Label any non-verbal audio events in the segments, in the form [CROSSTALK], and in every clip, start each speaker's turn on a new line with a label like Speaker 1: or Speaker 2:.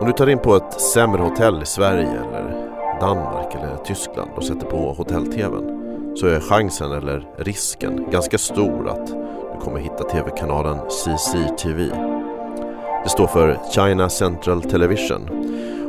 Speaker 1: Om du tar in på ett sämre hotell i Sverige eller Danmark eller Tyskland och sätter på hotell-tvn så är chansen eller risken ganska stor att du kommer hitta tv-kanalen CCTV. Det står för China Central Television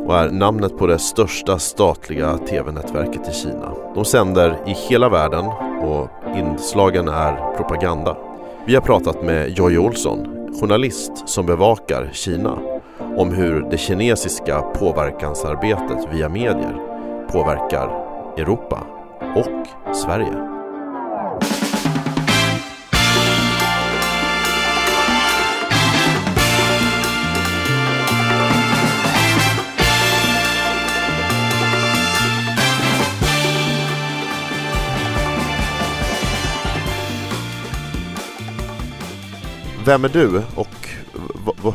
Speaker 1: och är namnet på det största statliga tv-nätverket i Kina. De sänder i hela världen och inslagen är propaganda. Vi har pratat med Joy Olsson, journalist som bevakar Kina om hur det kinesiska påverkansarbetet via medier påverkar Europa och Sverige. Vem är du och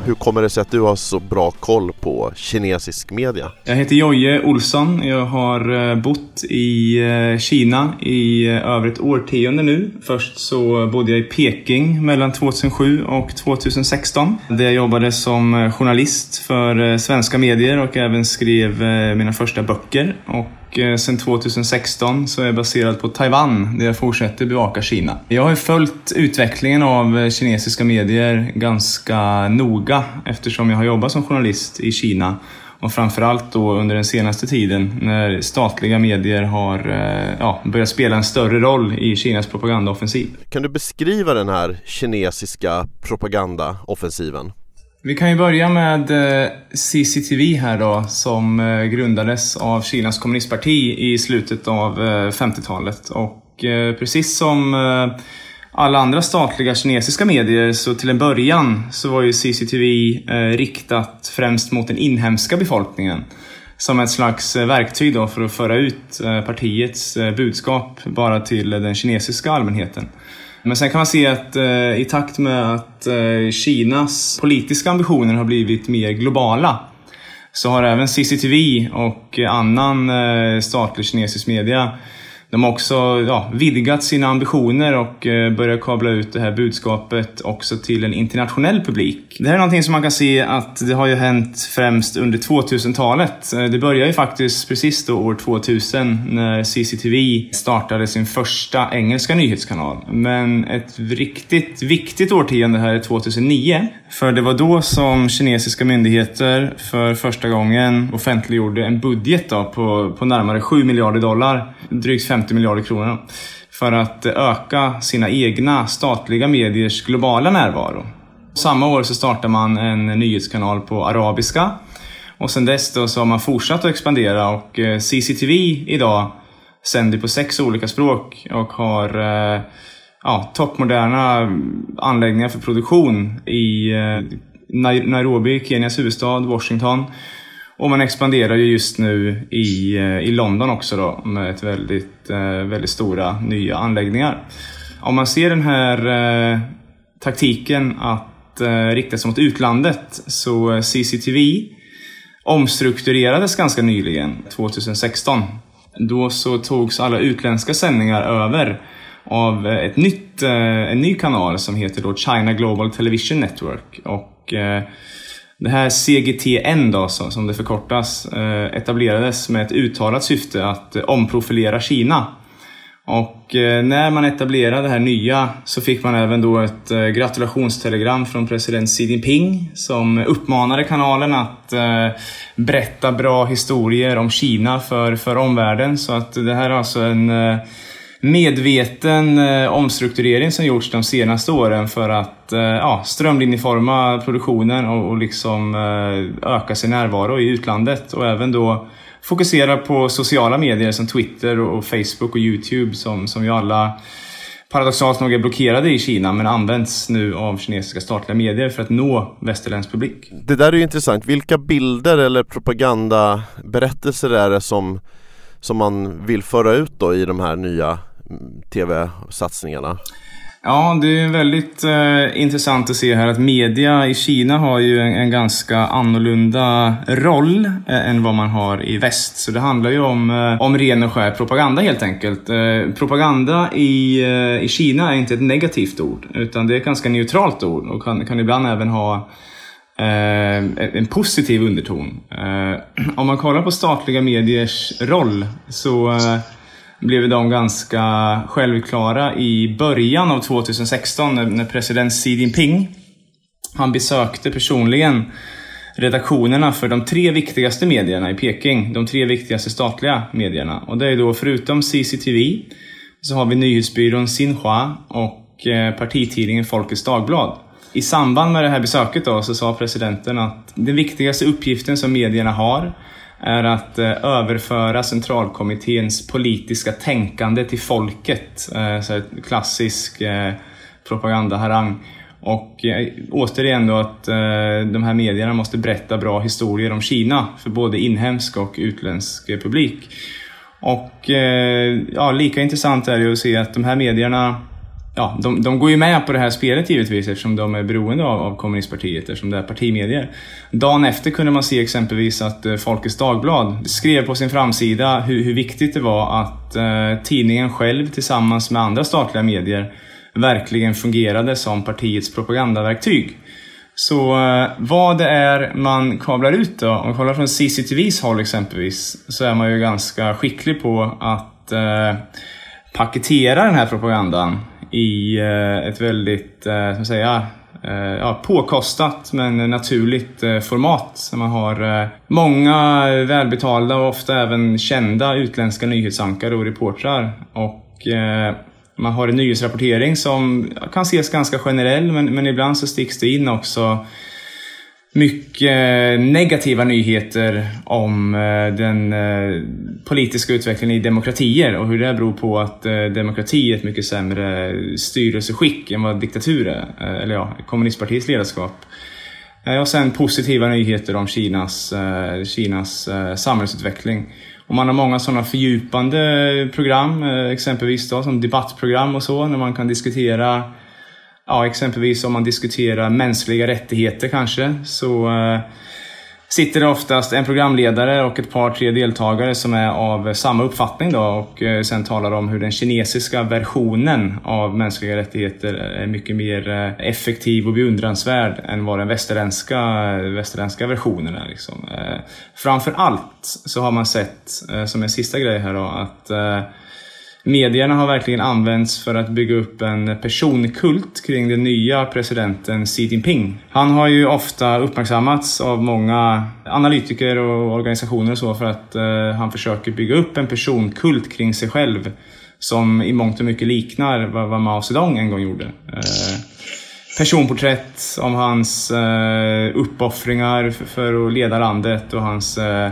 Speaker 1: hur kommer det sig att du har så bra koll på kinesisk media?
Speaker 2: Jag heter Joje Olsson. Jag har eh, bott i eh, Kina i eh, över ett årtionde nu. Först så bodde jag i Peking mellan 2007 och 2016. Där jag jobbade som journalist för svenska medier och även skrev mina första böcker. Och och sen 2016 så är jag baserad på Taiwan där jag fortsätter bevaka Kina. Jag har följt utvecklingen av eh, kinesiska medier ganska noga eftersom jag har jobbat som journalist i Kina och framförallt då under den senaste tiden när statliga medier har eh, ja, börjat spela en större roll i Kinas propagandaoffensiv.
Speaker 1: Kan du beskriva den här kinesiska propagandaoffensiven?
Speaker 2: Vi kan ju börja med eh, CCTV här då, som eh, grundades av Kinas kommunistparti i slutet av eh, 50-talet. Och precis som alla andra statliga kinesiska medier så till en början så var ju CCTV riktat främst mot den inhemska befolkningen. Som ett slags verktyg då för att föra ut partiets budskap bara till den kinesiska allmänheten. Men sen kan man se att eh, i takt med att eh, Kinas politiska ambitioner har blivit mer globala så har även CCTV och annan eh, statlig kinesisk media de har också ja, vidgat sina ambitioner och eh, börjat kabla ut det här budskapet också till en internationell publik. Det här är någonting som man kan se att det har ju hänt främst under 2000-talet. Eh, det började ju faktiskt precis då år 2000 när CCTV startade sin första engelska nyhetskanal. Men ett riktigt viktigt årtionde här är 2009. För det var då som kinesiska myndigheter för första gången offentliggjorde en budget då på, på närmare 7 miljarder dollar. Drygt 50 50 miljarder kronor för att öka sina egna statliga mediers globala närvaro. Samma år så startar man en nyhetskanal på arabiska och sen dess då så har man fortsatt att expandera och eh, CCTV idag sänder på sex olika språk och har eh, ja, toppmoderna anläggningar för produktion i eh, Nairobi, Kenias huvudstad, Washington och man expanderar ju just nu i, eh, i London också då med ett väldigt, eh, väldigt stora nya anläggningar. Om man ser den här eh, taktiken att eh, rikta sig mot utlandet så eh, CCTV omstrukturerades ganska nyligen, 2016. Då så togs alla utländska sändningar över av ett nytt, en ny kanal som heter då China Global Television Network. Och det här CGTN då, som det förkortas, eh, etablerades med ett uttalat syfte att eh, omprofilera Kina. Och eh, när man etablerade det här nya så fick man även då ett gratulationstelegram från president Xi Jinping som uppmanade kanalen att berätta bra historier om Kina för, för omvärlden. Så att det här är alltså en medveten eh, omstrukturering som gjorts de senaste åren för att eh, ja, strömlinjeforma produktionen och, och liksom eh, öka sin närvaro i utlandet och även då fokusera på sociala medier som Twitter och Facebook och Youtube som, som ju alla paradoxalt nog är blockerade i Kina men används nu av kinesiska statliga medier för att nå västerländsk publik.
Speaker 1: Det där är ju intressant. Vilka bilder eller propagandaberättelser är det som, som man vill föra ut då i de här nya tv-satsningarna?
Speaker 2: Ja, det är väldigt eh, intressant att se här att media i Kina har ju en, en ganska annorlunda roll eh, än vad man har i väst. Så det handlar ju om, eh, om ren och skär propaganda helt enkelt. Eh, propaganda i, eh, i Kina är inte ett negativt ord, utan det är ett ganska neutralt ord och kan, kan ibland även ha eh, en positiv underton. Eh, om man kollar på statliga mediers roll så eh, blev de ganska självklara i början av 2016 när president Xi Jinping han besökte personligen redaktionerna för de tre viktigaste medierna i Peking. De tre viktigaste statliga medierna. Och det är då förutom CCTV så har vi nyhetsbyrån Xinhua och eh, partitidningen Folkets Dagblad. I samband med det här besöket då så sa presidenten att den viktigaste uppgiften som medierna har är att eh, överföra centralkommitténs politiska tänkande till folket. Eh, så klassisk eh, propagandaharang. Och eh, återigen då att de här medierna måste berätta bra historier om Kina för både inhemsk och utländsk publik. Och ja, lika intressant är det att se att de här medierna Ja, de, de går ju med på det här spelet givetvis eftersom de är beroende av, av kommunistpartiet eftersom det är partimedier. Dagen efter kunde man se exempelvis att eh, Folkets Dagblad skrev på sin framsida hur, hur viktigt det var att eh, tidningen själv tillsammans med andra statliga medier verkligen fungerade som partiets propagandaverktyg. Så eh, vad det är man kablar ut då, om man kollar från CCTVs håll exempelvis, så är man ju ganska skicklig på att eh, paketera den här propagandan i eh, ett väldigt, eh, säga, eh, ja, påkostat men naturligt eh, format. Man har många välbetalda och ofta även kända utländska nyhetsankare och reportrar. Och man har en nyhetsrapportering som kan ses ganska generell men, men ibland så sticks det in också mycket negativa nyheter om eh, den eh, politiska utvecklingen i demokratier och hur det beror på att eh, demokrati är ett mycket sämre styrelseskick än vad diktatur är, eller ja, kommunistpartiets ledarskap. Och sen positiva nyheter om Kinas, Kinas samhällsutveckling. Och man har många sådana fördjupande program, exempelvis då, som debattprogram och så, när man kan diskutera Ja, exempelvis om man diskuterar mänskliga rättigheter kanske, så eh, sitter det oftast en programledare och ett par, tre deltagare som är av samma uppfattning då och eh, sen talar om hur den kinesiska versionen av mänskliga rättigheter är mycket mer eh, effektiv och beundransvärd än vad den västerländska, eh, västerländska versionen är. Liksom. Eh, framför allt så har man sett, eh, som en sista grej här då, att eh, Medierna har verkligen använts för att bygga upp en personkult kring den nya presidenten Xi Jinping. Han har ju ofta uppmärksammats av många analytiker och organisationer och så för att eh, han försöker bygga upp en personkult kring sig själv som i mångt och mycket liknar vad, vad Mao Zedong en gång gjorde. Eh, personporträtt om hans eh, uppoffringar för, för, att leda landet och hans eh,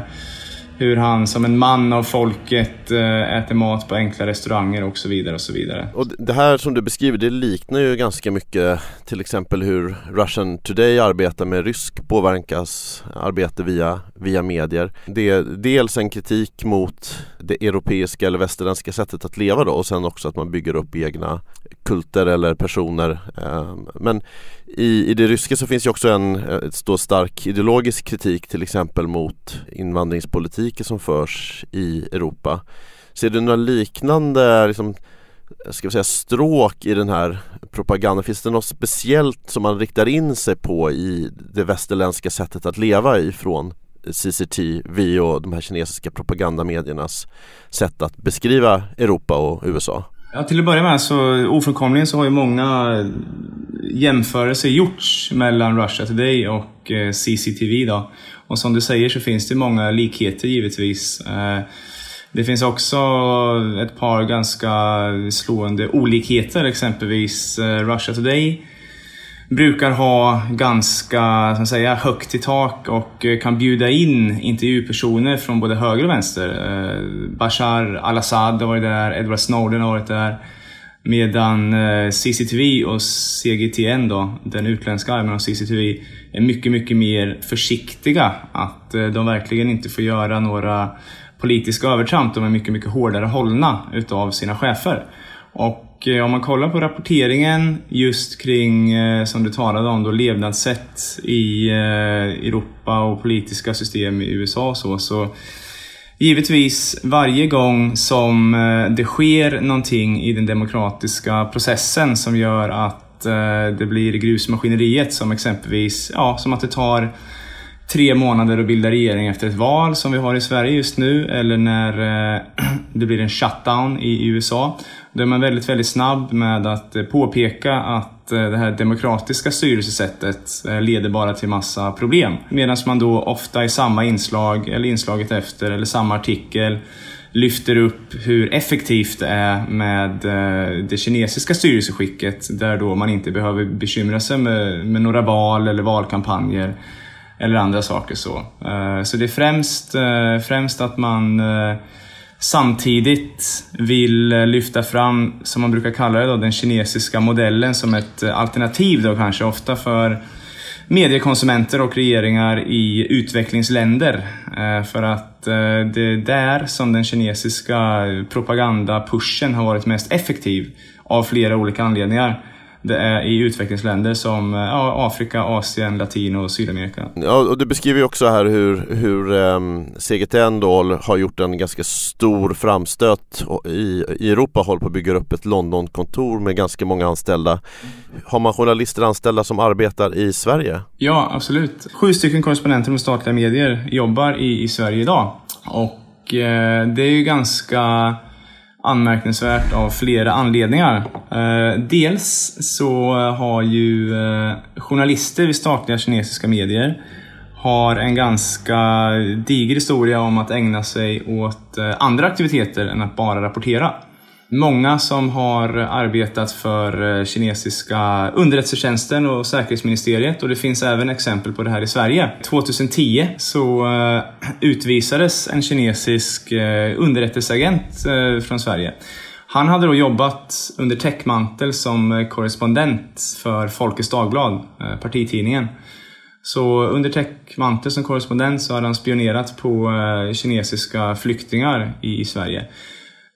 Speaker 2: hur han som en man av folket Eh, äter mat på enkla restauranger och så vidare och så vidare.
Speaker 1: Och det här som du beskriver det liknar ju ganska mycket till exempel hur Russian Today arbetar med rysk påverkansarbete via, via medier. Det är dels en kritik mot det europeiska eller västerländska sättet att leva då och sen också att man bygger upp egna kulter eller personer. Eh, men i, i det ryska så finns ju också en ett stark ideologisk kritik till exempel mot invandringspolitiken som förs i Europa. Ser du några liknande liksom, ska vi säga, stråk i den här propagandan? Finns det något speciellt som man riktar in sig på i det västerländska sättet att leva ifrån CCTV och de här kinesiska propagandamediernas sätt att beskriva Europa och USA?
Speaker 2: Ja, till att börja med så ofrånkomligen så har ju många jämförelser gjorts mellan Russia Today och eh, CCTV då. Och som du säger så finns det många likheter givetvis. Eh, det finns också ett par ganska slående olikheter, exempelvis eh, Russia Today brukar ha ganska så säga, högt i tak och eh, kan bjuda in intervjupersoner från både höger och vänster. Eh, Bashar al-Assad har varit där, Edward Snowden har varit där. Medan CCTV och CGTN, då, den utländska armen av CCTV, är mycket, mycket mer försiktiga. Att de verkligen inte får göra några politiska övertramp. De är mycket, mycket hårdare hållna utav sina chefer. Och eh, om man kollar på rapporteringen just kring, eh, som du talade om, då, levnadssätt i eh, Europa och politiska system i USA och så, så Givetvis, varje gång som det sker någonting i den demokratiska processen som gör att det blir grusmaskineriet som exempelvis, ja, som att det tar tre månader att bilda regering efter ett val som vi har i Sverige just nu eller när eh, [CLEARS THROAT] det blir en shutdown i USA. Då är man väldigt, väldigt snabb med att eh, påpeka att eh, det här demokratiska styrelsesättet leder bara till massa problem. Medan man då ofta i samma inslag, eller inslaget efter, eller samma artikel lyfter upp hur effektivt det är med det kinesiska styrelseskicket där då man inte behöver bekymra sig med, med några val eller valkampanjer eller andra saker så. Eh, så det är främst, eh, främst att man eh, samtidigt vill lyfta fram, som man brukar kalla det, då, den kinesiska modellen som ett alternativ då kanske ofta för mediekonsumenter och regeringar i utvecklingsländer. För att det är där som den kinesiska propagandapushen har varit mest effektiv av flera olika anledningar det är i utvecklingsländer som ja, Afrika, Asien, Latino och Sydamerika.
Speaker 1: Ja, och du beskriver ju också här hur, hur um, CGTN då har gjort en ganska stor framstöt i, i Europa, håller på att bygga upp ett Londonkontor med ganska många anställda. Har man journalister anställda som arbetar i Sverige?
Speaker 2: Ja, absolut. Sju stycken korrespondenter med statliga medier jobbar i, i Sverige idag. Och eh, det är ju ganska anmärkningsvärt av flera anledningar. Eh, dels så har ju eh, journalister vid statliga kinesiska medier har en ganska diger historia om att ägna sig åt eh, andra aktiviteter än att bara rapportera. Många som har arbetat för eh, kinesiska underrättelsetjänsten och säkerhetsministeriet och det finns även exempel på det här i Sverige. 2010 så eh, utvisades en kinesisk eh, underrättelseagent från Sverige. Han hade då jobbat under täckmantel som korrespondent för Folkets Dagblad, partitidningen. Så under täckmantel som korrespondent så hade han spionerat på kinesiska flyktingar i Sverige.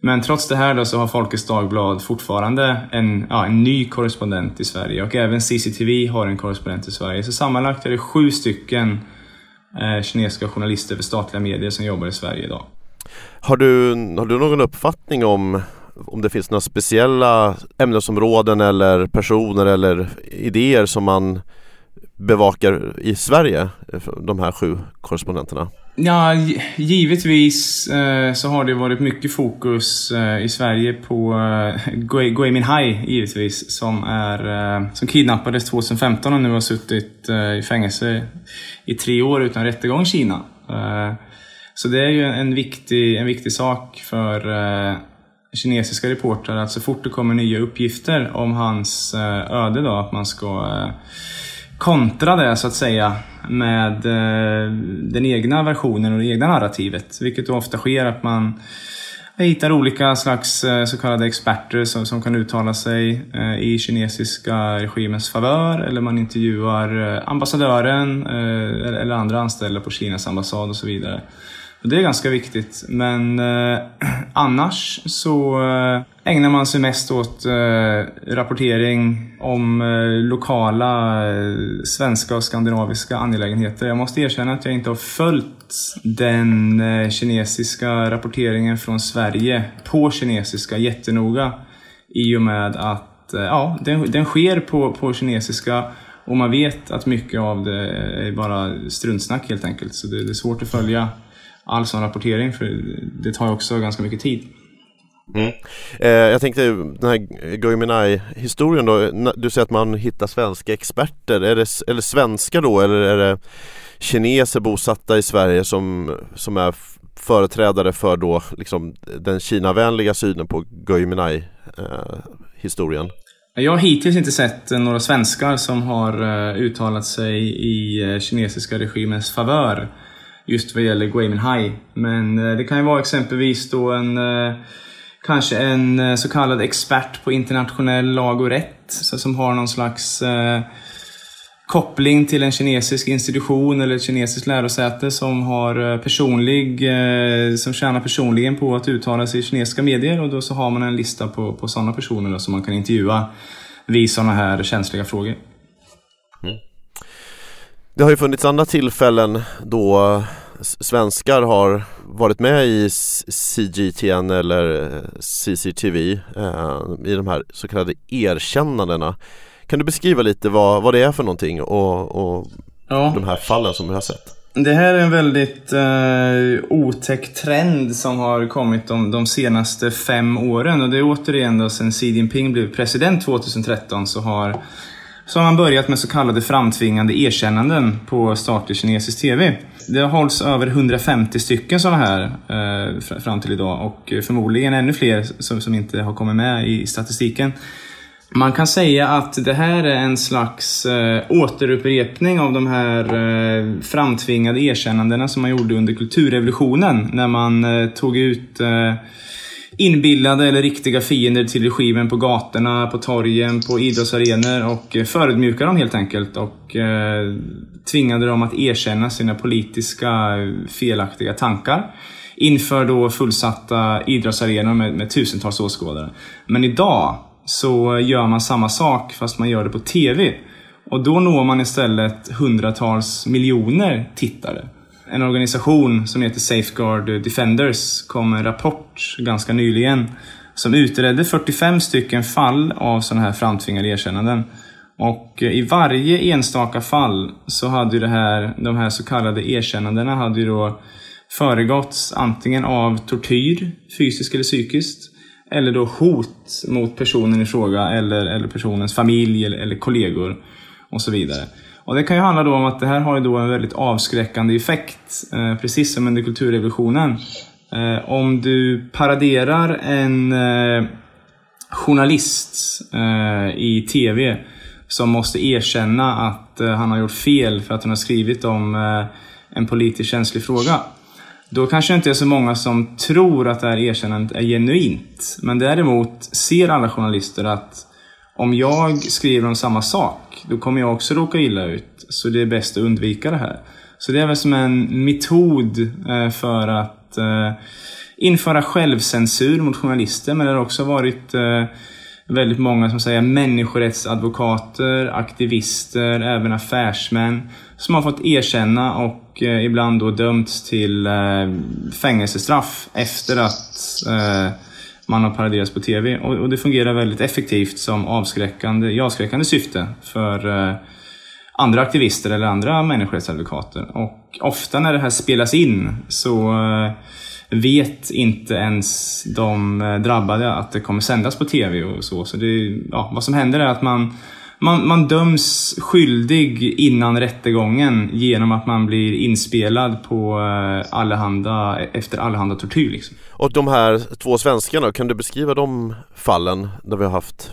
Speaker 2: Men trots det här då så har Folkets Dagblad fortfarande en, ja, en ny korrespondent i Sverige och även CCTV har en korrespondent i Sverige. Så sammanlagt är det sju stycken eh, kinesiska journalister för statliga medier som jobbar i Sverige idag.
Speaker 1: Har du, har du någon uppfattning om om det finns några speciella ämnesområden eller personer eller idéer som man bevakar i Sverige, de här sju korrespondenterna?
Speaker 2: Ja, givetvis eh, så har det varit mycket fokus eh, i Sverige på eh, Gui Minhai, givetvis, som, är, eh, som kidnappades 2015 och nu har suttit eh, i fängelse i tre år utan rättegång i Kina. Eh, så det är ju en viktig, en viktig sak för eh, kinesiska reportrar att så fort det kommer nya uppgifter om hans eh, öde då, att man ska eh, kontra det så att säga med eh, den egna versionen och det egna narrativet. Vilket då ofta sker att man eh, hittar olika slags eh, så kallade experter som, som kan uttala sig i kinesiska regimens favör eller man intervjuar ambassadören eller andra anställda på Kinas ambassad och så vidare. Och det är ganska viktigt. Men eh, [CLEARS THROAT] annars så eh, ägnar man sig mest åt eh, rapportering om eh, lokala eh, svenska och skandinaviska angelägenheter. Jag måste erkänna att jag inte har följt den eh, kinesiska rapporteringen från Sverige på kinesiska jättenoga. I och med att eh, ja, den, den sker på, på kinesiska och man vet att mycket av det är bara struntsnack helt enkelt. Så det, det är svårt att följa all sån rapportering för det tar ju också ganska mycket tid.
Speaker 1: Mm. Eh, jag tänkte den här Gui historien då, du säger att man hittar svenska experter, är det, eller svenskar då eller är det kineser bosatta i Sverige som, som är företrädare för då liksom den Kina-vänliga synen på Gui eh, historien?
Speaker 2: Jag har hittills inte sett några svenskar som har eh, uttalat sig i eh, kinesiska regimens favör just vad gäller Gui Minhai. Men eh, det kan ju vara exempelvis då en eh, kanske en eh, så kallad expert på internationell lag och rätt som har någon slags koppling till en kinesisk institution eller ett kinesiskt lärosäte som har personlig, som tjänar personligen på att uttala sig i kinesiska medier och då så har man en lista på, på sådana personer då, som man kan intervjua vid sådana här känsliga frågor.
Speaker 1: Det har ju funnits andra tillfällen då svenskar har varit med i CGTN eller CCTV eh, i de här så kallade erkännandena. Kan du beskriva lite vad, vad det är för någonting och, och
Speaker 2: Ja.
Speaker 1: de här fallen som vi har sett?
Speaker 2: Det här är en väldigt eh, otäck trend som har kommit de, de senaste fem åren. Och det är återigen då sen Xi Jinping blev president 2013 så har, så har man börjat med så kallade framtvingande erkännanden på statlig kinesisk TV. Det har hållits över 150 stycken sådana här eh, fram till idag och förmodligen ännu fler som, som inte har kommit med i statistiken. Man kan säga att det här är en slags eh, återupprepning av de här eh, framtvingade erkännandena som man gjorde under kulturrevolutionen. När man eh, tog ut eh, inbillade eller riktiga fiender till regimen på gatorna, på torgen, på idrottsarenor och eh, förödmjukade dem helt enkelt. Och eh, tvingade dem att erkänna sina politiska eh, felaktiga tankar inför då fullsatta idrottsarenor med, med tusentals åskådare. Men idag så gör man samma sak fast man gör det på TV. Och då når man istället hundratals miljoner tittare. En organisation som heter Safeguard Defenders kom med en rapport ganska nyligen som utredde 45 stycken fall av sådana här framtvingade erkännanden. Och eh, i varje enstaka fall så hade ju det här, de här så kallade erkännandena hade ju då föregåtts antingen av tortyr, fysiskt eller psykiskt, eller då hot mot personen i fråga eller, eller personens familj eller, eller kollegor och så vidare. Och Det kan ju handla då om att det här har ju då en väldigt avskräckande effekt, eh, precis som under kulturrevolutionen. Eh, om du paraderar en eh, journalist eh, i TV som måste erkänna att eh, han har gjort fel för att han har skrivit om eh, en politiskt känslig fråga. Då kanske det inte är så många som tror att det här erkännandet är genuint. Men däremot ser alla journalister att om jag skriver om samma sak, då kommer jag också råka illa ut. Så det är bäst att undvika det här. Så det är väl som en metod eh, för att eh, införa självcensur mot journalister. Men det har också varit eh, väldigt många som säger människorättsadvokater, aktivister, även affärsmän som har fått erkänna och eh, ibland då dömts till eh, fängelsestraff efter att eh, man har paraderats på TV. Och, och det fungerar väldigt effektivt som avskräckande, i avskräckande syfte för eh, andra aktivister eller andra människorättsadvokater. Och ofta när det här spelas in så eh, vet inte ens de eh, drabbade att det kommer sändas på TV och så. Så det, ja, vad som händer är att man, man, man döms skyldig innan rättegången genom att man blir inspelad på eh, allehanda, efter allehanda tortyr. Liksom.
Speaker 1: Och de här två svenskarna, kan du beskriva de fallen där vi har haft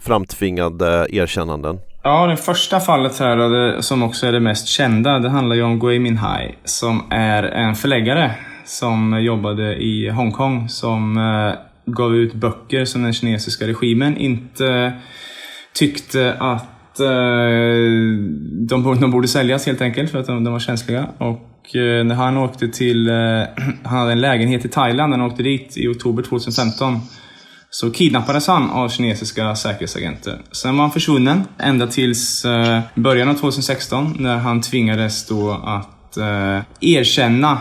Speaker 1: framtvingade erkännanden?
Speaker 2: Ja, det första fallet här som också är det mest kända, det handlar ju om Gui Minhai som är en förläggare som jobbade i Hongkong som eh, gav ut böcker som den kinesiska regimen inte tyckte att eh, de, borde- de borde säljas helt enkelt för att de, de var känsliga. Och eh, när han åkte till, eh, [CLEARS THROAT] han hade en lägenhet i Thailand, när han åkte dit i oktober 2015 så kidnappades han av kinesiska säkerhetsagenter. Sen var han försvunnen ända tills eh, början av 2016 när han tvingades då att eh, erkänna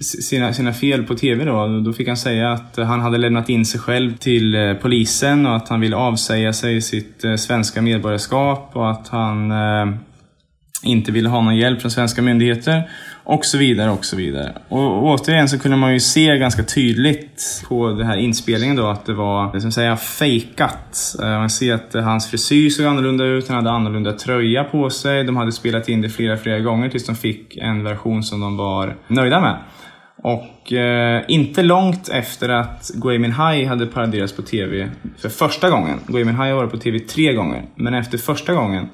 Speaker 2: sina, sina fel på TV då. Då fick han säga att han hade lämnat in sig själv till eh, polisen och att han ville avsäga sig sitt eh, svenska medborgarskap och att han eh, inte ville ha någon hjälp från svenska myndigheter och så vidare och så vidare. Och, återigen så kunde man ju se ganska tydligt på den här inspelningen då att det var, det som säga, fejkat. Man ser att hans frisyr såg annorlunda ut, han hade annorlunda tröja på sig. De hade spelat in det flera, flera gånger tills de fick en version som de var nöjda med. Och eh, inte långt efter att Gui Minhai hade paraderats på TV för första gången. Gui Minhai har varit på TV tre gånger. Men efter första gången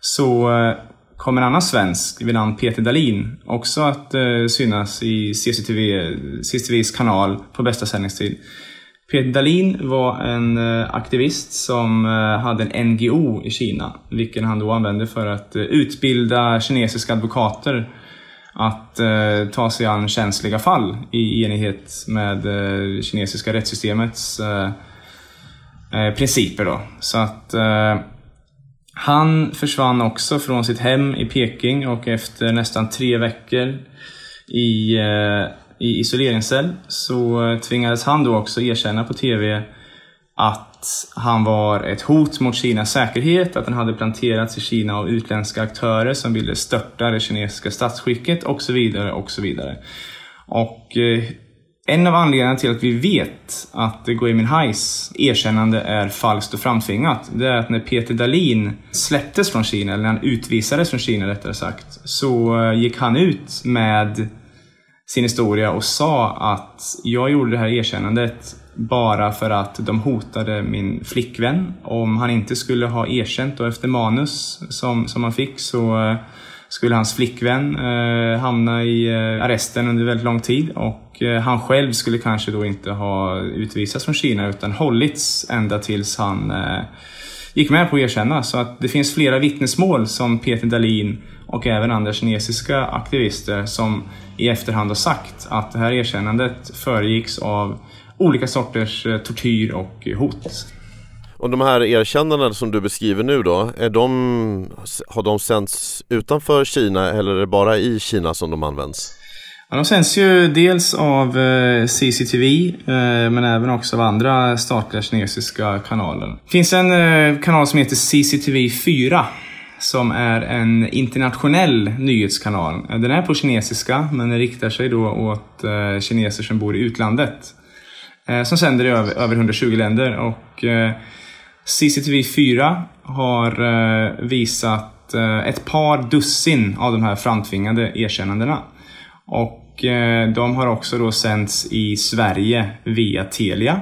Speaker 2: så eh, kom en annan svensk vid namn Peter Dalin också att eh, synas i CCTV, CCTVs kanal på bästa sändningstid. Peter Dalin var en eh, aktivist som eh, hade en NGO i Kina, vilken han då använde för att eh, utbilda kinesiska advokater att eh, ta sig an känsliga fall i enighet med eh, kinesiska rättssystemets eh, eh, principer. Då. Så att eh, han försvann också från sitt hem i Peking och efter nästan tre veckor i, eh, i isoleringscell så eh, tvingades han då också erkänna på TV att att han var ett hot mot Kinas säkerhet, att han hade planterats i Kina av utländska aktörer som ville störta det kinesiska statsskicket och så vidare och så vidare. Och eh, en av anledningarna till att vi vet att Gui Minhais erkännande är falskt och framtvingat, det är att när Peter Dalin släpptes från Kina, eller när han utvisades från Kina rättare sagt, så eh, gick han ut med sin historia och sa att jag gjorde det här erkännandet bara för att de hotade min flickvän. Om han inte skulle ha erkänt och efter manus som, som han fick så eh, skulle hans flickvän eh, hamna i eh, arresten under väldigt lång tid och eh, han själv skulle kanske då inte ha utvisats från Kina utan hållits ända tills han eh, gick med på att erkänna. Så att det finns flera vittnesmål som Peter Dalin och även andra kinesiska aktivister som i efterhand har sagt att det här erkännandet föregicks av olika sorters eh, tortyr och hot.
Speaker 1: Och de här erkännandena som du beskriver nu då, är de, har de sänds utanför Kina eller är det bara i Kina som de används?
Speaker 2: Ja, de sänds ju dels av eh, CCTV eh, men även också av andra statliga kinesiska kanaler. Det finns en eh, kanal som heter CCTV 4 som är en internationell nyhetskanal. Den är på kinesiska men den riktar sig då åt eh, kineser som bor i utlandet. Eh, som sänder i över, över 120 länder och eh, CCTV 4 har eh, visat eh, ett par dussin av de här framtvingade erkännandena. Och eh, de har också då sänts i Sverige via Telia.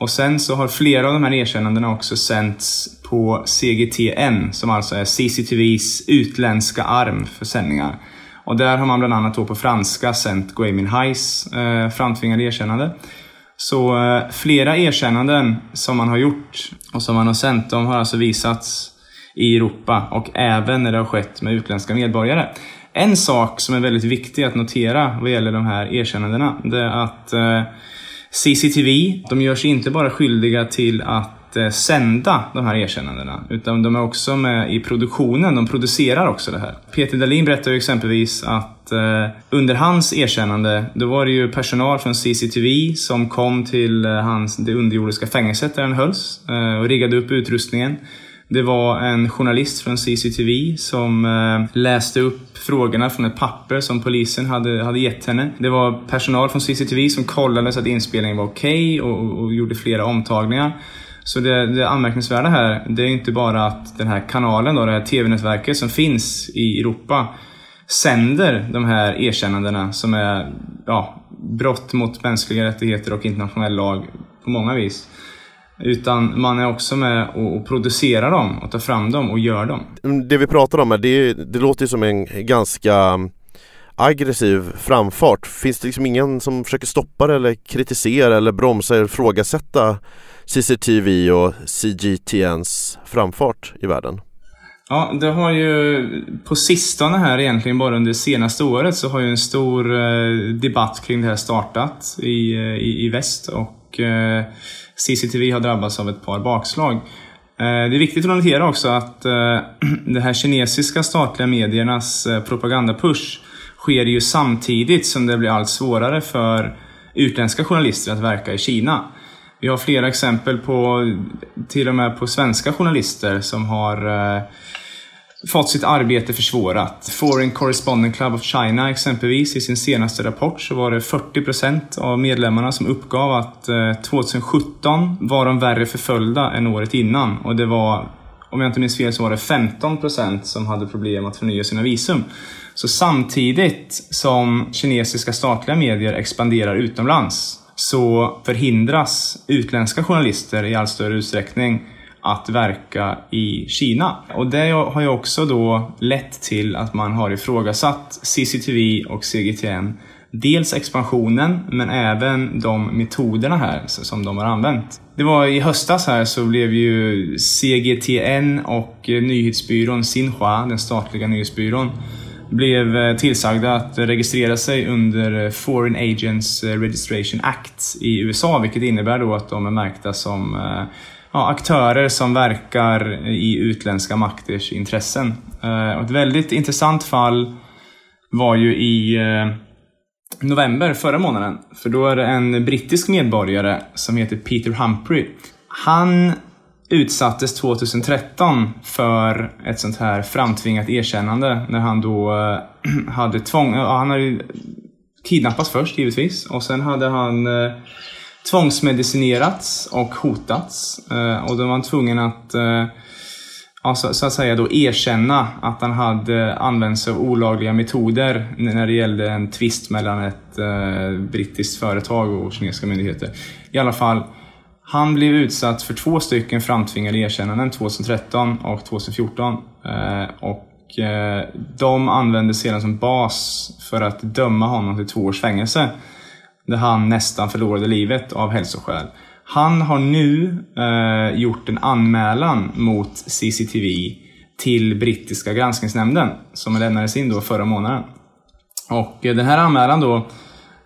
Speaker 2: Och sen så har flera av de här erkännandena också sänts på CGTN, som alltså är CCTVs utländska arm för sändningar. Och där har man bland annat då på franska sänt Gui Minhais eh, framtvingade erkännande. Så eh, flera erkännanden som man har gjort och som man har sänt, de har alltså visats i Europa och även när det har skett med utländska medborgare. En sak som är väldigt viktig att notera vad gäller de här erkännandena, det är att eh, CCTV, de gör sig inte bara skyldiga till att eh, sända de här erkännandena, utan de är också med i produktionen, de producerar också det här. Peter Dahlin berättar ju exempelvis att eh, under hans erkännande, då var det ju personal från CCTV som kom till eh, hans, det underjordiska fängelset där han hölls eh, och riggade upp utrustningen. Det var en journalist från CCTV som eh, läste upp frågorna från ett papper som polisen hade, hade gett henne. Det var personal från CCTV som kollade så att inspelningen var okej okay och, och, gjorde flera omtagningar. Så det, det anmärkningsvärda här, det är inte bara att den här kanalen, då, det här TV-nätverket som finns i Europa, sänder de här erkännandena som är ja, brott mot mänskliga rättigheter och internationell lag på många vis. Utan man är också med och, producerar dem och tar fram dem och gör dem.
Speaker 1: Mm, det vi pratar om här, det, det låter ju som en ganska aggressiv framfart. Finns det liksom ingen som försöker stoppa det eller kritisera eller bromsa eller ifrågasätta CCTV och CGTNs framfart i världen?
Speaker 2: Ja, det har ju på sistone här egentligen bara under det senaste året så har ju en stor eh, debatt kring det här startat i, eh, i, i väst och eh, CCTV har drabbats av ett par bakslag. Eh, det är viktigt att notera också att eh, [CLEARS THROAT] det här kinesiska statliga mediernas propagandapush sker ju samtidigt som det blir allt svårare för utländska journalister att verka i Kina. Vi har flera exempel på, till och med på svenska journalister som har eh, fått sitt arbete försvårat. Foreign Correspondent Club of China exempelvis, i sin senaste rapport så var det 40% av medlemmarna som uppgav att eh, 2017 var de värre förföljda än året innan. Och det var, om jag inte minns fel, så var det 15% som hade problem att förnya sina visum. Så samtidigt som kinesiska statliga medier expanderar utomlands så förhindras utländska journalister i allt större utsträckning att verka i Kina. Och det har ju också då lett till att man har ifrågasatt CCTV och CGTN. Dels expansionen, men även de metoderna här som de har använt. Det var i höstas här så blev ju CGTN och nyhetsbyrån Xinhua, den statliga nyhetsbyrån, blev eh, tillsagda att registrera sig under eh, Foreign Agents eh, Registration Act i USA, vilket innebär då att de är märkta som ja, aktörer som verkar i utländska makters intressen. Och ett väldigt intressant fall var ju i november förra månaden. För då är det en brittisk medborgare som heter Peter Humphrey. Han utsattes 2013 för ett sånt här framtvingat erkännande när han då eh, [CLEARS THROAT] hade tvång... Han hade kidnappats först givetvis och sen hade han eh, tvångsmedicinerats och hotats. Eh, och då var han tvungen att alltså, så att säga då erkänna att han hade använt sig av olagliga metoder när det gällde en tvist mellan ett brittiskt företag och kinesiska myndigheter. I alla fall, han blev utsatt för två stycken framtvingade erkännanden 2013 och 2014. Eh, och eh, de användes sedan som bas för att döma honom till två års fängelse. Där han nästan förlorade livet av hälsoskäl. Han har nu eh, gjort en anmälan mot CCTV till brittiska granskningsnämnden som lämnades in då förra månaden. Och eh, den här anmälan då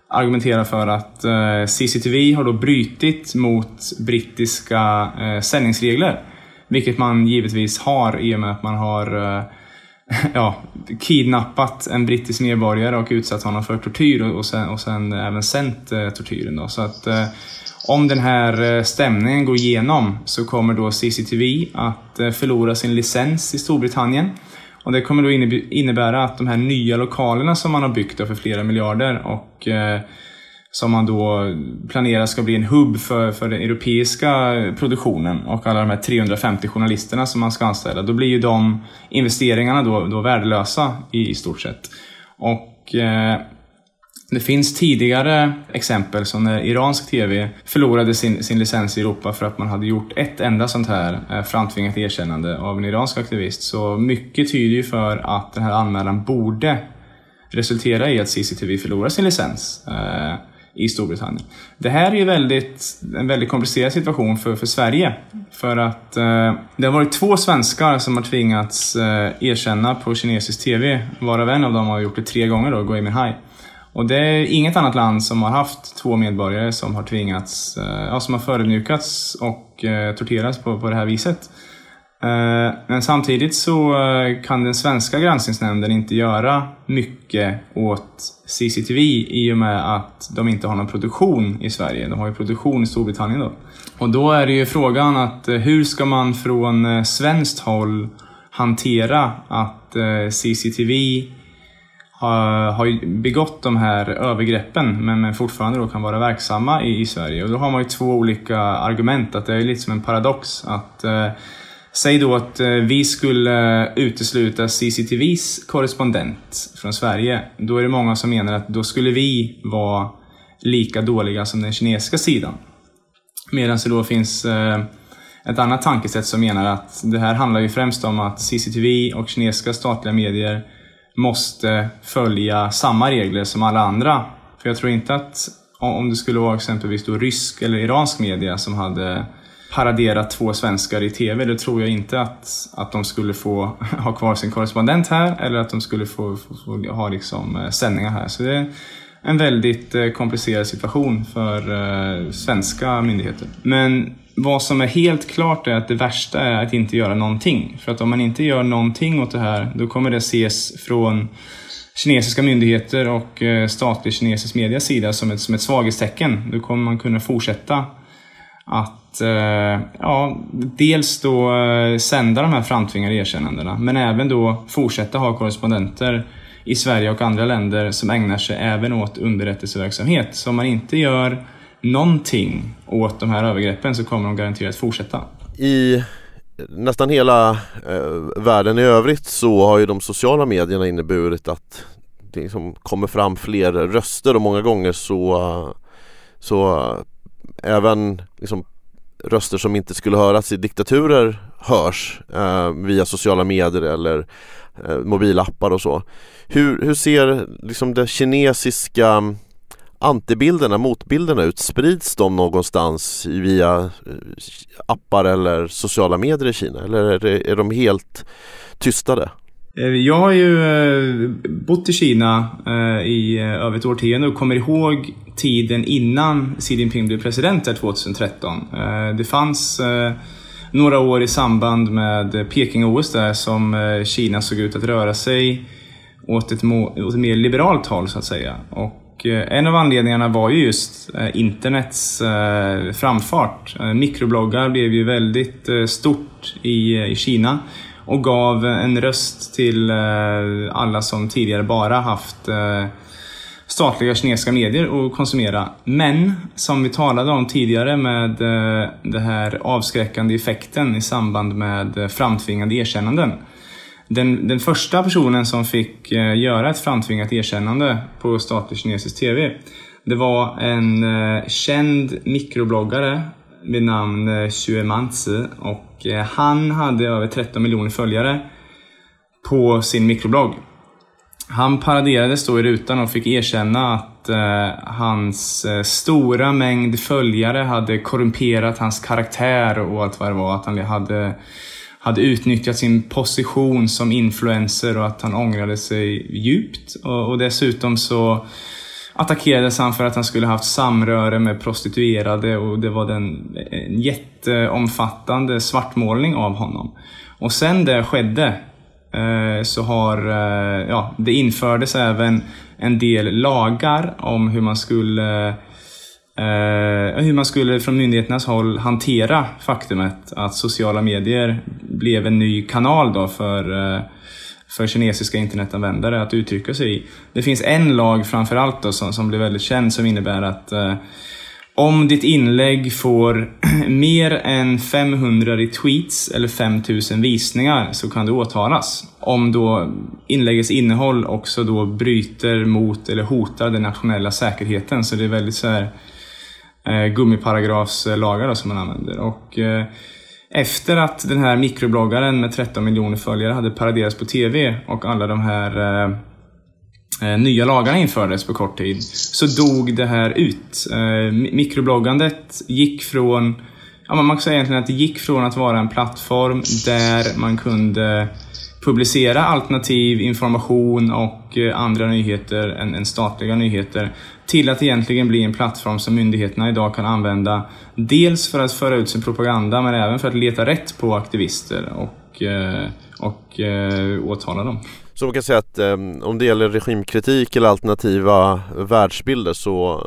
Speaker 2: argumenterar för att eh, CCTV har då brytit mot brittiska eh, sändningsregler. Vilket man givetvis har i och med att man har eh, [LAUGHS] ja, kidnappat en brittisk medborgare och utsatt honom för tortyr och, sen, och sen även sänt tortyren. Då. Så att om den här stämningen går igenom så kommer då CCTV att förlora sin licens i Storbritannien. Och det kommer då innebära att de här nya lokalerna som man har byggt för flera miljarder och eh, som man då planerar ska bli en hubb för, för den europeiska produktionen och alla de här 350 journalisterna som man ska anställa. Då blir ju de investeringarna då, då värdelösa i, i stort sett. Och eh, det finns tidigare exempel som när iransk TV förlorade sin, sin licens i Europa för att man hade gjort ett enda sånt här eh, framtvingat erkännande av en iransk aktivist. Så mycket tyder ju för att den här anmälan borde resultera i att CCTV förlorar sin licens eh, i Storbritannien. Det här är ju väldigt, en väldigt komplicerad situation för, för Sverige. För att eh, det har varit två svenskar som har tvingats eh, erkänna på kinesisk TV, varav en av dem har gjort det tre gånger då, Gui Minhai. Och det är inget annat land som har haft två medborgare som har tvingats, eh, ja, som har förödmjukats och eh, torterats på, på det här viset. Eh, men samtidigt så kan den svenska granskningsnämnden inte göra mycket åt CCTV i och med att de inte har någon produktion i Sverige. De har ju produktion i Storbritannien då. Och då är det ju frågan att hur ska man från svenskt håll hantera att CCTV har, har begått de här övergreppen men, men fortfarande då kan vara verksamma i, i, Sverige. Och då har man ju två olika argument. Att det är lite som en paradox. att eh, Säg då att eh, vi skulle utesluta CCTVs korrespondent från Sverige. Då är det många som menar att då skulle vi vara lika dåliga som den kinesiska sidan. Medan det då finns eh, ett annat tankesätt som menar att det här handlar ju främst om att CCTV och kinesiska statliga medier måste följa samma regler som alla andra. För jag tror inte att om det skulle vara exempelvis då rysk eller iransk media som hade paraderat två svenskar i TV, då tror jag inte att, att de skulle få [LAUGHS] ha kvar sin korrespondent här eller att de skulle få, få, få ha liksom eh, sändningar här. Så det är en väldigt eh, komplicerad situation för eh, svenska myndigheter. Men vad som är helt klart är att det värsta är att inte göra någonting. För att om man inte gör någonting åt det här, då kommer det ses från kinesiska myndigheter och eh, statlig kinesisk medias sida som ett, som ett svaghetstecken. Då kommer man kunna fortsätta att eh, ja, dels då eh, sända de här framtvingade erkännandena, men även då fortsätta ha korrespondenter i Sverige och andra länder som ägnar sig även åt underrättelseverksamhet. Så om man inte gör någonting åt de här övergreppen så kommer de garanterat fortsätta.
Speaker 1: I nästan hela eh, världen i övrigt så har ju de sociala medierna inneburit att det liksom kommer fram fler röster och många gånger så, så även liksom röster som inte skulle höras i diktaturer hörs eh, via sociala medier eller eh, mobilappar och så. Hur, hur ser liksom det kinesiska antibilderna, motbilderna ut? Sprids de någonstans via eh, appar eller sociala medier i Kina eller är, de helt tystade?
Speaker 2: Eh, jag har ju eh, bott i Kina i över ett årtionde och kommer ihåg tiden innan Xi Jinping blev president där 2013. Det fanns några år i samband med Peking-OS där som Kina såg ut att röra sig åt ett, åt ett mer liberalt håll så att säga. Och och eh, en av anledningarna var ju just eh, internets eh, framfart. Mikrobloggar blev ju väldigt stort i, i Kina och gav en röst till alla som tidigare bara haft statliga kinesiska medier att konsumera. Men som vi talade om tidigare med den här avskräckande effekten i samband med framtvingade erkännanden den, den första personen som fick eh, göra ett framtvingat erkännande på statlig kinesisk TV, det var en eh, känd mikrobloggare vid namn eh, Xue Manzi och han hade över 13 miljoner följare på sin mikroblogg. Han paraderades då i rutan och fick erkänna att eh, hans stora mängd följare hade korrumperat hans karaktär och allt vad det var. Att han hade hade utnyttjat sin position som influencer och att han ångrade sig djupt. Och, och dessutom så attackerades han för att han skulle haft samröre med prostituerade och det var den, en jätteomfattande svartmålning av honom. Och sen det skedde eh, så har eh, ja, det infördes även en del lagar om hur man skulle eh, hur man skulle från myndigheternas håll hantera faktumet att sociala medier blev en ny kanal då för, eh, för kinesiska internetanvändare att uttrycka sig i. Det finns en lag framförallt då som, som blir väldigt känd som innebär att eh, om ditt inlägg får [CLEARS THROAT] mer än 500 retweets eller 5000 visningar så kan du åtalas. Om då inläggets innehåll också då bryter mot eller hotar den nationella säkerheten. Så det är väldigt så här eh, Eh, gummiparagrafslagar som man använder. Och, eh, efter att den här mikrobloggaren med 13 miljoner följare hade paraderats på TV och alla de här eh, eh, nya lagarna infördes på kort tid så dog det här ut. Eh, mikrobloggandet gick från Ja, man kan säga egentligen att det gick från att vara en plattform där man kunde publicera alternativ information och andra nyheter än, än statliga nyheter till att egentligen bli en plattform som myndigheterna idag kan använda dels för att föra ut sin propaganda men även för att leta rätt på aktivister och, eh, och eh, åtala dem.
Speaker 1: Så man kan säga att eh, om det gäller regimkritik eller alternativa världsbilder så,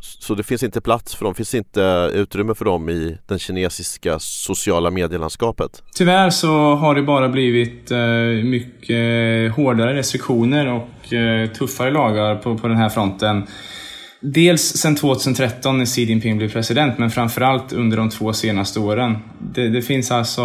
Speaker 1: så det finns inte plats för dem, finns inte utrymme för dem i det kinesiska sociala medielandskapet?
Speaker 2: Tyvärr så har det bara blivit mycket hårdare restriktioner och och tuffare lagar på, på den här fronten. Dels sedan 2013 när Xi Jinping blev president, men framförallt under de två senaste åren. Det, det finns alltså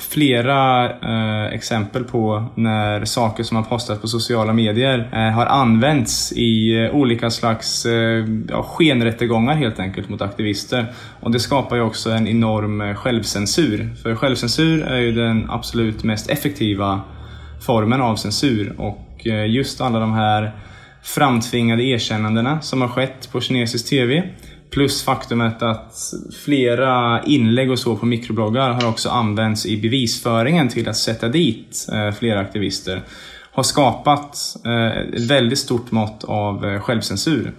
Speaker 2: flera eh, exempel på när saker som har postats på sociala medier eh, har använts i eh, olika slags eh, ja, skenrättegångar helt enkelt mot aktivister. Och det skapar ju också en enorm eh, självcensur. För självcensur är ju den absolut mest effektiva formen av censur och Eh, just alla de här framtvingade erkännandena som har skett på kinesisk TV. Plus faktumet att flera inlägg och så på mikrobloggar har också använts i bevisföringen till att sätta dit eh, flera aktivister har skapat eh, ett väldigt stort mått av självcensur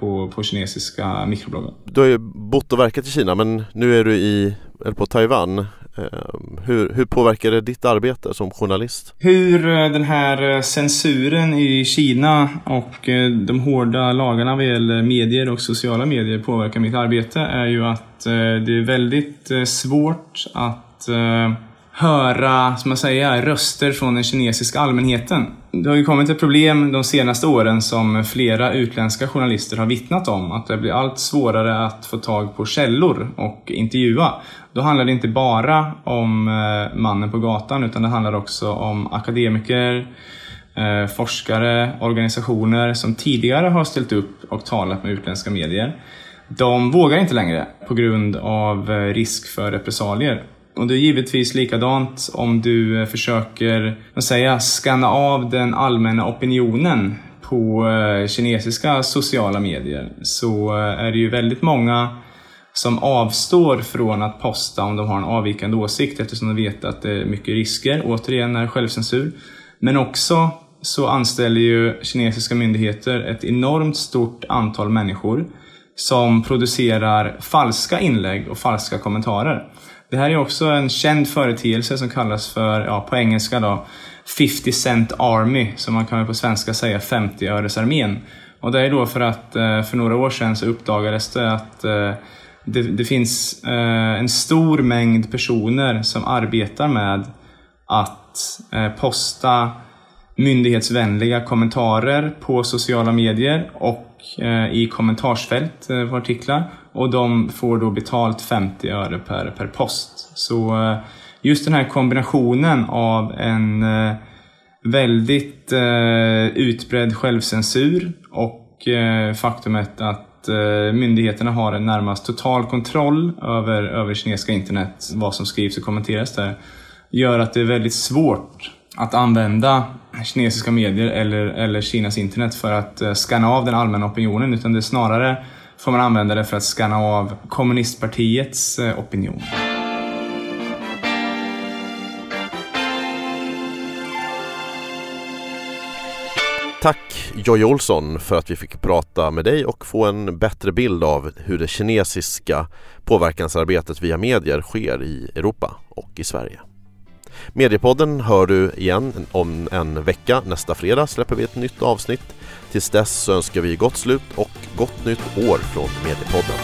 Speaker 2: på, på kinesiska mikrobloggar.
Speaker 1: Du har ju bott och verkat i Kina men nu är du i, eller på Taiwan. Ehm, hur, hur påverkar det ditt arbete som journalist?
Speaker 2: Hur eh, den här eh, censuren i Kina och eh, de hårda lagarna vad gäller medier och sociala medier påverkar mitt arbete är ju att det är väldigt svårt att höra, som man säger, röster från den kinesiska allmänheten. Det har ju kommit ett problem de senaste åren som flera utländska journalister har vittnat om. Att det blir allt svårare att få tag på källor och intervjua. Då handlar det inte bara om eh, mannen på gatan utan det handlar också om akademiker, eh, forskare, organisationer som tidigare har ställt upp och talat med utländska medier. De vågar inte längre på grund av eh, risk för repressalier. Och det är givetvis likadant om du eh, försöker vad säga, skanna av den allmänna opinionen på eh, kinesiska sociala medier så eh, är det ju väldigt många som avstår från att posta om de har en avvikande åsikt eftersom de vet att det är mycket risker. Återigen är självcensur. Men också så anställer ju kinesiska myndigheter ett enormt stort antal människor som producerar falska inlägg och falska kommentarer. Det här är också en känd företeelse som kallas för, ja, på engelska då, 50 Cent Army, som man kan på svenska säga 50-öresarmén. Och det är då för att eh, för några år sedan så uppdagades det att eh, det, det finns eh, en stor mängd personer som arbetar med att posta myndighetsvänliga kommentarer på sociala medier och i kommentarsfält på artiklar. Och de får då betalt 50 öre per, per post. Så eh, just den här kombinationen av en eh, väldigt eh, utbredd självcensur och eh, faktumet att eh, myndigheterna har en närmast total kontroll över, över kinesiska internet, vad som skrivs och kommenteras där, gör att det är väldigt svårt att använda kinesiska medier eller, eller Kinas internet för att eh, skanna av den allmänna opinionen, utan det är snarare får man använda det för att skanna av kommunistpartiets eh, opinion.
Speaker 1: Tack Jojje Olsson för att vi fick prata med dig och få en bättre bild av hur det kinesiska påverkansarbetet via medier sker i Europa och i Sverige. Mediepodden hör du igen om en vecka. Nästa fredag släpper vi ett nytt avsnitt. Tills dess så önskar vi gott slut och gott nytt år från Mediepodden.